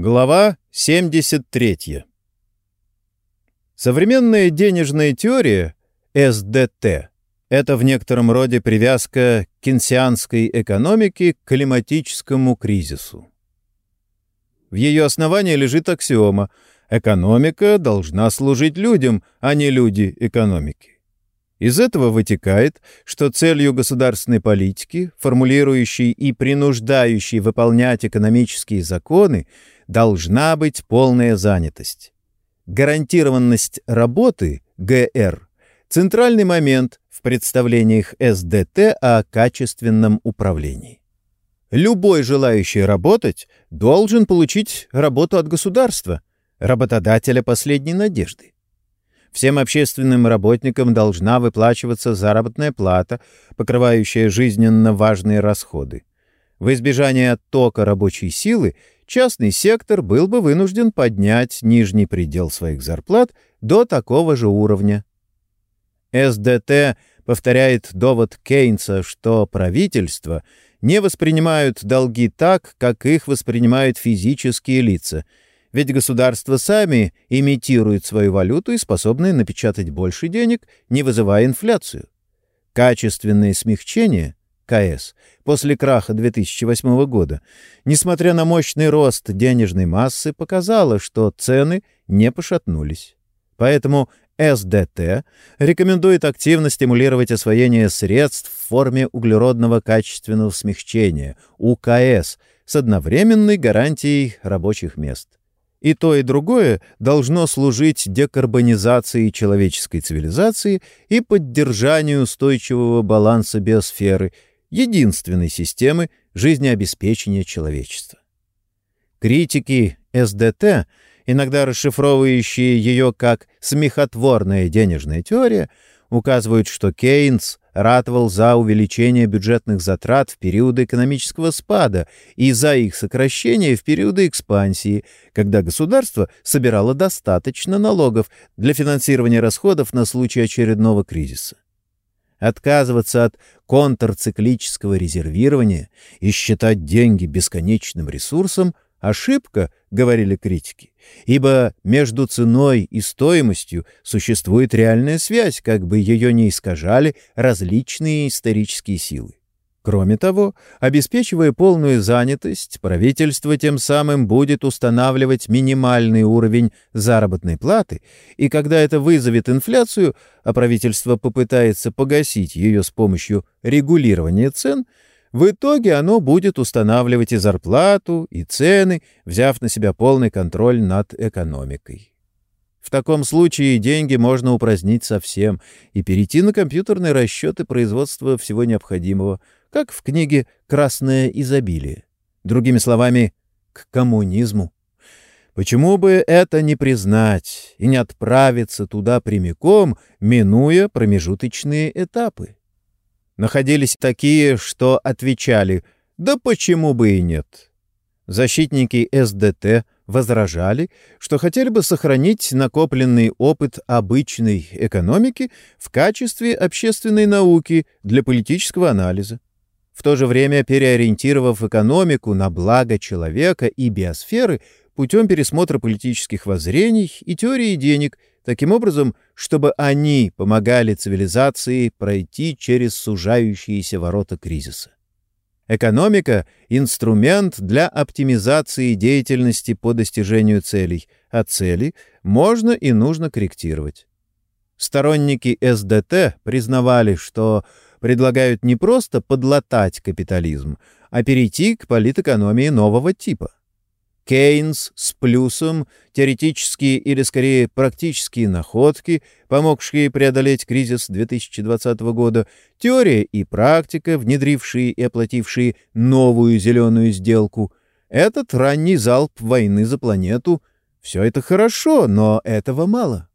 Глава 73. Современная денежная теория СДТ — это в некотором роде привязка кенсианской экономики к климатическому кризису. В ее основании лежит аксиома «экономика должна служить людям, а не люди экономики». Из этого вытекает, что целью государственной политики, формулирующей и принуждающей выполнять экономические законы, должна быть полная занятость. Гарантированность работы, ГР, центральный момент в представлениях СДТ о качественном управлении. Любой желающий работать должен получить работу от государства, работодателя последней надежды. Всем общественным работникам должна выплачиваться заработная плата, покрывающая жизненно важные расходы. В избежание оттока рабочей силы частный сектор был бы вынужден поднять нижний предел своих зарплат до такого же уровня. СДТ повторяет довод Кейнса, что правительства не воспринимают долги так, как их воспринимают физические лица — ведь государства сами имитируют свою валюту и способны напечатать больше денег, не вызывая инфляцию. Качественное смягчение КС после краха 2008 года, несмотря на мощный рост денежной массы, показало, что цены не пошатнулись. Поэтому СДТ рекомендует активно стимулировать освоение средств в форме углеродного качественного смягчения, УКС, с одновременной гарантией рабочих мест. И то, и другое должно служить декарбонизации человеческой цивилизации и поддержанию устойчивого баланса биосферы, единственной системы жизнеобеспечения человечества. Критики СДТ, иногда расшифровывающие ее как «смехотворная денежная теория», указывают, что Кейнс ратовал за увеличение бюджетных затрат в периоды экономического спада и за их сокращение в периоды экспансии, когда государство собирало достаточно налогов для финансирования расходов на случай очередного кризиса. Отказываться от контрциклического резервирования и считать деньги бесконечным ресурсом – Ошибка, говорили критики, ибо между ценой и стоимостью существует реальная связь, как бы ее не искажали различные исторические силы. Кроме того, обеспечивая полную занятость, правительство тем самым будет устанавливать минимальный уровень заработной платы, и когда это вызовет инфляцию, а правительство попытается погасить ее с помощью регулирования цен – в итоге оно будет устанавливать и зарплату, и цены, взяв на себя полный контроль над экономикой. В таком случае деньги можно упразднить совсем и перейти на компьютерные расчеты производства всего необходимого, как в книге «Красное изобилие». Другими словами, к коммунизму. Почему бы это не признать и не отправиться туда прямиком, минуя промежуточные этапы? Находились такие, что отвечали «Да почему бы и нет?». Защитники СДТ возражали, что хотели бы сохранить накопленный опыт обычной экономики в качестве общественной науки для политического анализа. В то же время переориентировав экономику на благо человека и биосферы путем пересмотра политических воззрений и теории денег – таким образом, чтобы они помогали цивилизации пройти через сужающиеся ворота кризиса. Экономика — инструмент для оптимизации деятельности по достижению целей, а цели можно и нужно корректировать. Сторонники СДТ признавали, что предлагают не просто подлатать капитализм, а перейти к политэкономии нового типа. Кейнс с плюсом, теоретические или скорее практические находки, помогшие преодолеть кризис 2020 года, теория и практика, внедрившие и оплатившие новую зеленую сделку, этот ранний залп войны за планету — все это хорошо, но этого мало.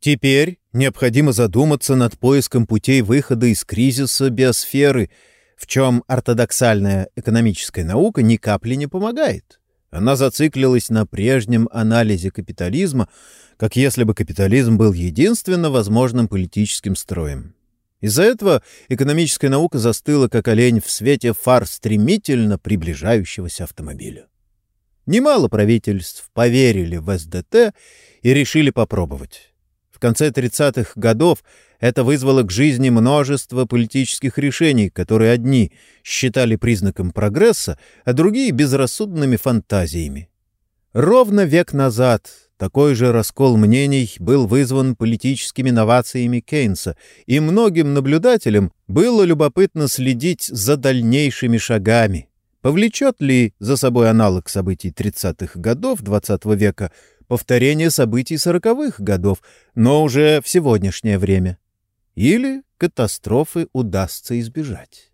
Теперь необходимо задуматься над поиском путей выхода из кризиса биосферы, в чем ортодоксальная экономическая наука ни капли не помогает. Она зациклилась на прежнем анализе капитализма, как если бы капитализм был единственно возможным политическим строем. Из-за этого экономическая наука застыла, как олень в свете фар стремительно приближающегося автомобиля. Немало правительств поверили в СДТ и решили попробовать. В конце 30-х годов это вызвало к жизни множество политических решений, которые одни считали признаком прогресса, а другие — безрассудными фантазиями. Ровно век назад такой же раскол мнений был вызван политическими новациями Кейнса, и многим наблюдателям было любопытно следить за дальнейшими шагами. Повлечет ли за собой аналог событий 30-х годов XX -го века повторение событий 40-х годов, но уже в сегодняшнее время? Или катастрофы удастся избежать?